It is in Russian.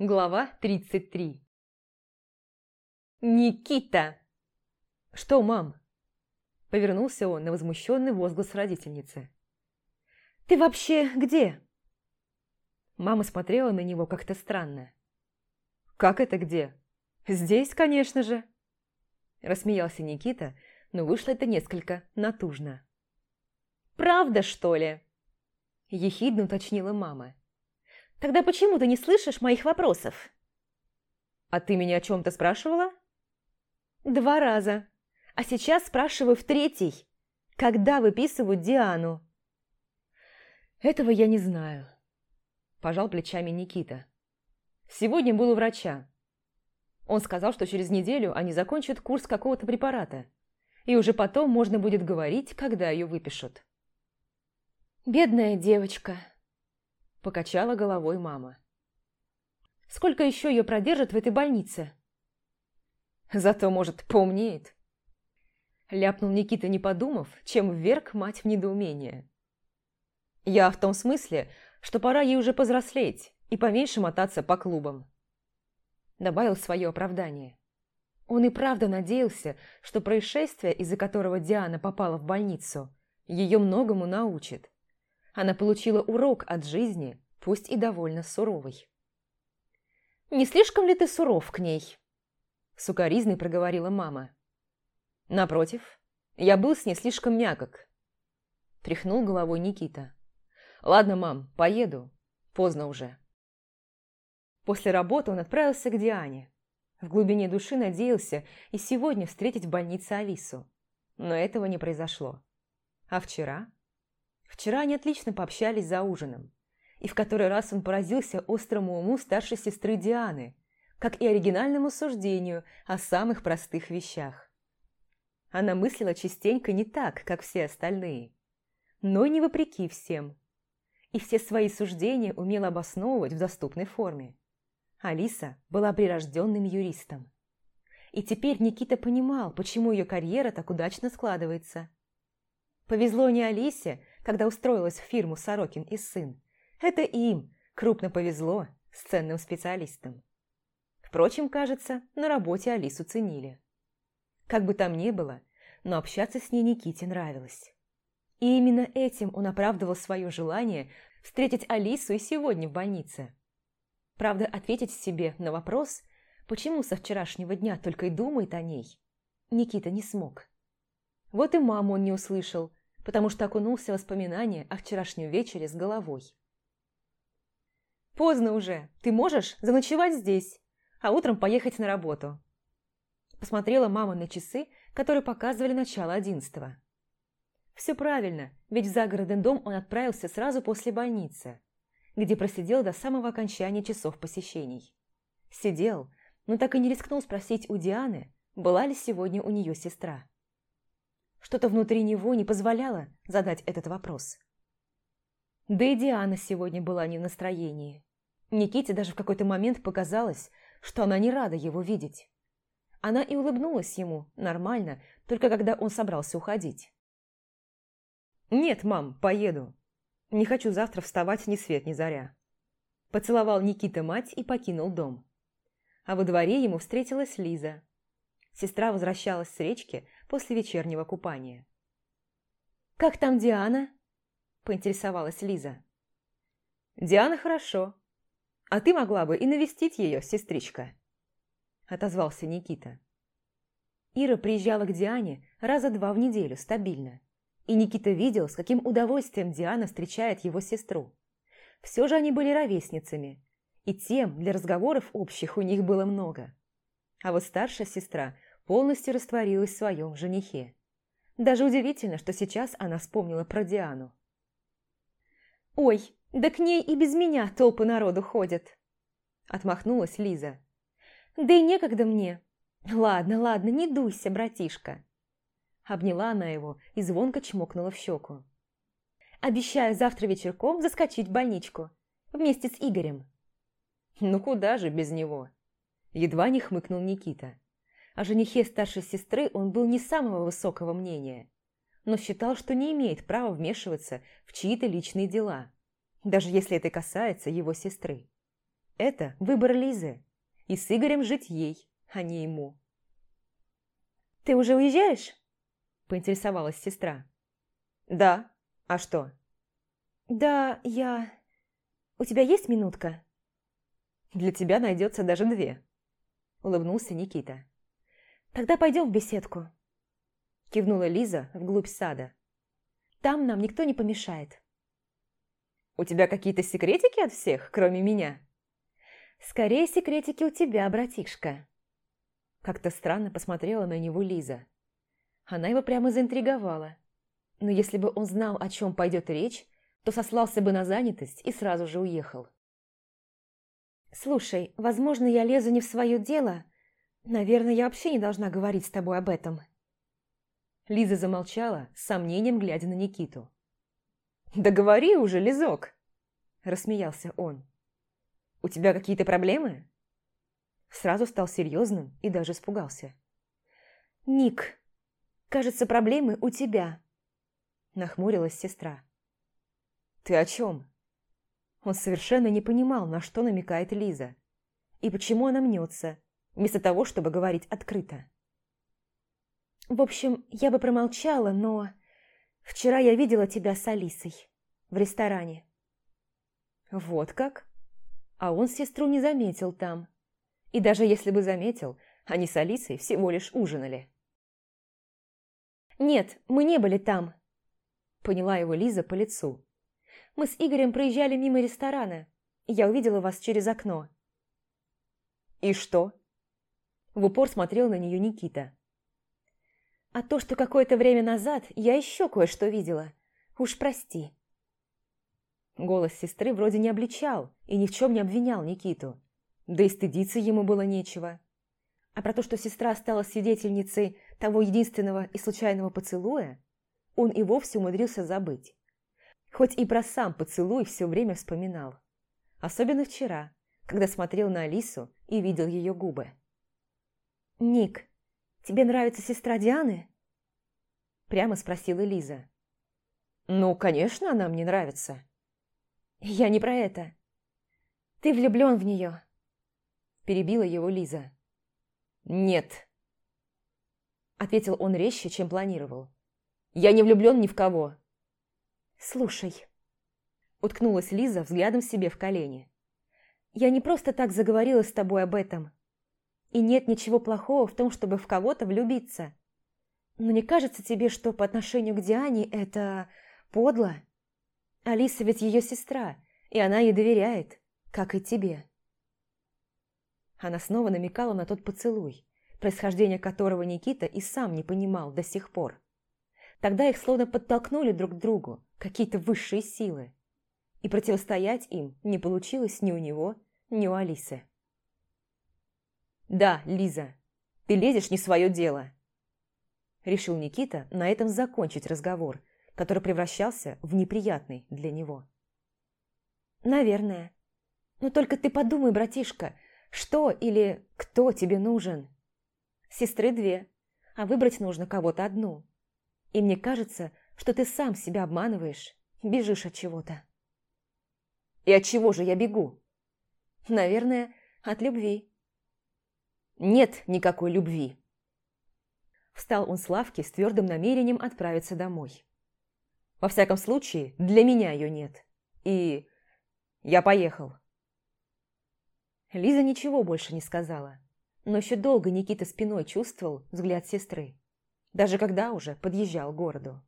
Глава 33 «Никита!» «Что, мам?» Повернулся он на возмущенный возглас родительницы. «Ты вообще где?» Мама смотрела на него как-то странно. «Как это где?» «Здесь, конечно же!» Рассмеялся Никита, но вышло это несколько натужно. «Правда, что ли?» Ехидно уточнила мама. Тогда почему ты не слышишь моих вопросов?» «А ты меня о чем-то спрашивала?» «Два раза. А сейчас спрашиваю в третий. Когда выписывают Диану?» «Этого я не знаю», – пожал плечами Никита. «Сегодня был у врача. Он сказал, что через неделю они закончат курс какого-то препарата, и уже потом можно будет говорить, когда ее выпишут». «Бедная девочка», Покачала головой мама. Сколько еще ее продержат в этой больнице? Зато, может, поумнеет. Ляпнул Никита, не подумав, чем вверг мать в недоумение. Я в том смысле, что пора ей уже повзрослеть и поменьше мотаться по клубам. Добавил свое оправдание. Он и правда надеялся, что происшествие, из-за которого Диана попала в больницу, ее многому научит. Она получила урок от жизни, пусть и довольно суровый. «Не слишком ли ты суров к ней?» Сукаризной проговорила мама. «Напротив, я был с ней слишком мягок», тряхнул головой Никита. «Ладно, мам, поеду. Поздно уже». После работы он отправился к Диане. В глубине души надеялся и сегодня встретить в больнице Алису. Но этого не произошло. А вчера? Вчера они отлично пообщались за ужином, и в который раз он поразился острому уму старшей сестры Дианы, как и оригинальному суждению о самых простых вещах. Она мыслила частенько не так, как все остальные, но не вопреки всем, и все свои суждения умела обосновывать в доступной форме. Алиса была прирожденным юристом. И теперь Никита понимал, почему ее карьера так удачно складывается. Повезло не Алисе, когда устроилась в фирму Сорокин и сын. Это им крупно повезло с ценным специалистом. Впрочем, кажется, на работе Алису ценили. Как бы там ни было, но общаться с ней Никите нравилось. И именно этим он оправдывал свое желание встретить Алису и сегодня в больнице. Правда, ответить себе на вопрос, почему со вчерашнего дня только и думает о ней, Никита не смог. Вот и маму он не услышал, потому что окунулся в воспоминания о вчерашнем вечере с головой. «Поздно уже. Ты можешь заночевать здесь, а утром поехать на работу?» Посмотрела мама на часы, которые показывали начало одиннадцатого. Все правильно, ведь в загородный дом он отправился сразу после больницы, где просидел до самого окончания часов посещений. Сидел, но так и не рискнул спросить у Дианы, была ли сегодня у нее сестра. Что-то внутри него не позволяло задать этот вопрос. Да и Диана сегодня была не в настроении. Никите даже в какой-то момент показалось, что она не рада его видеть. Она и улыбнулась ему, нормально, только когда он собрался уходить. «Нет, мам, поеду. Не хочу завтра вставать ни свет ни заря». Поцеловал Никита мать и покинул дом. А во дворе ему встретилась Лиза. Сестра возвращалась с речки после вечернего купания. «Как там Диана?» – поинтересовалась Лиза. «Диана хорошо. А ты могла бы и навестить ее, сестричка», – отозвался Никита. Ира приезжала к Диане раза два в неделю, стабильно. И Никита видел, с каким удовольствием Диана встречает его сестру. Все же они были ровесницами, и тем для разговоров общих у них было много. А вот старшая сестра полностью растворилась в своем женихе. Даже удивительно, что сейчас она вспомнила про Диану. «Ой, да к ней и без меня толпы народу ходят!» Отмахнулась Лиза. «Да и некогда мне. Ладно, ладно, не дуйся, братишка!» Обняла она его и звонко чмокнула в щеку. «Обещаю завтра вечерком заскочить в больничку. Вместе с Игорем». «Ну куда же без него?» Едва не хмыкнул Никита. О женихе старшей сестры он был не самого высокого мнения, но считал, что не имеет права вмешиваться в чьи-то личные дела, даже если это касается его сестры. Это выбор Лизы. И с Игорем жить ей, а не ему. «Ты уже уезжаешь?» – поинтересовалась сестра. «Да. А что?» «Да, я... У тебя есть минутка?» «Для тебя найдется даже две», – улыбнулся Никита. «Тогда пойдем в беседку», – кивнула Лиза вглубь сада. «Там нам никто не помешает». «У тебя какие-то секретики от всех, кроме меня?» «Скорее секретики у тебя, братишка». Как-то странно посмотрела на него Лиза. Она его прямо заинтриговала. Но если бы он знал, о чем пойдет речь, то сослался бы на занятость и сразу же уехал. «Слушай, возможно, я лезу не в свое дело. Наверное, я вообще не должна говорить с тобой об этом». Лиза замолчала, с сомнением глядя на Никиту. «Да говори уже, Лизок!» – рассмеялся он. «У тебя какие-то проблемы?» Сразу стал серьезным и даже испугался. «Ник, кажется, проблемы у тебя», – нахмурилась сестра. «Ты о чем?» Он совершенно не понимал, на что намекает Лиза. И почему она мнется, вместо того, чтобы говорить открыто. «В общем, я бы промолчала, но... Вчера я видела тебя с Алисой в ресторане». «Вот как?» А он сестру не заметил там. И даже если бы заметил, они с Алисой всего лишь ужинали. «Нет, мы не были там», – поняла его Лиза по лицу. «Мы с Игорем проезжали мимо ресторана, я увидела вас через окно». «И что?» В упор смотрел на нее Никита. «А то, что какое-то время назад я еще кое-что видела. Уж прости». Голос сестры вроде не обличал и ни в чем не обвинял Никиту. Да и стыдиться ему было нечего. А про то, что сестра стала свидетельницей того единственного и случайного поцелуя, он и вовсе умудрился забыть. Хоть и про сам поцелуй все время вспоминал. Особенно вчера, когда смотрел на Алису и видел ее губы. «Ник, тебе нравится сестра Дианы?» Прямо спросила Лиза. «Ну, конечно, она мне нравится». «Я не про это. Ты влюблен в нее, Перебила его Лиза. «Нет», – ответил он резче, чем планировал. «Я не влюблен ни в кого». «Слушай», – уткнулась Лиза взглядом себе в колени. «Я не просто так заговорила с тобой об этом. И нет ничего плохого в том, чтобы в кого-то влюбиться. Но не кажется тебе, что по отношению к Диане это подло? Алиса ведь ее сестра, и она ей доверяет, как и тебе». Она снова намекала на тот поцелуй, происхождение которого Никита и сам не понимал до сих пор. Тогда их словно подтолкнули друг к другу какие-то высшие силы. И противостоять им не получилось ни у него, ни у Алисы. «Да, Лиза, ты лезешь не свое дело», – решил Никита на этом закончить разговор, который превращался в неприятный для него. «Наверное. Но только ты подумай, братишка, что или кто тебе нужен? Сестры две, а выбрать нужно кого-то одну. И мне кажется, что ты сам себя обманываешь, бежишь от чего-то. И от чего же я бегу? Наверное, от любви. Нет никакой любви. Встал он с лавки с твердым намерением отправиться домой. Во всяком случае, для меня ее нет. И я поехал. Лиза ничего больше не сказала. Но еще долго Никита спиной чувствовал взгляд сестры. Даже когда уже подъезжал к городу.